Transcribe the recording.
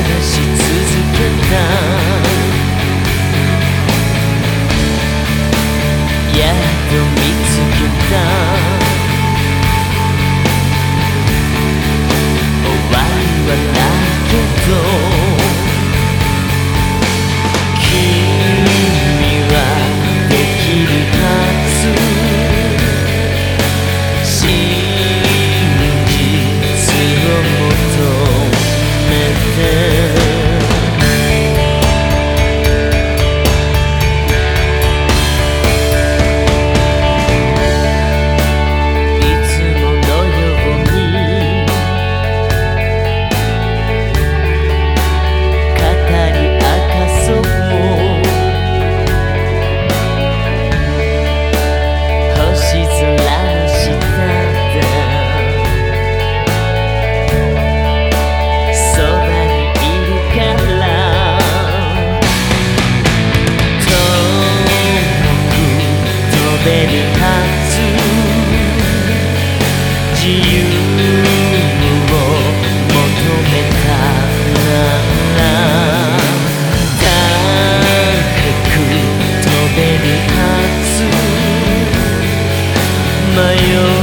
やっと見れるはず自由を求めたなら高く飛べるはず迷う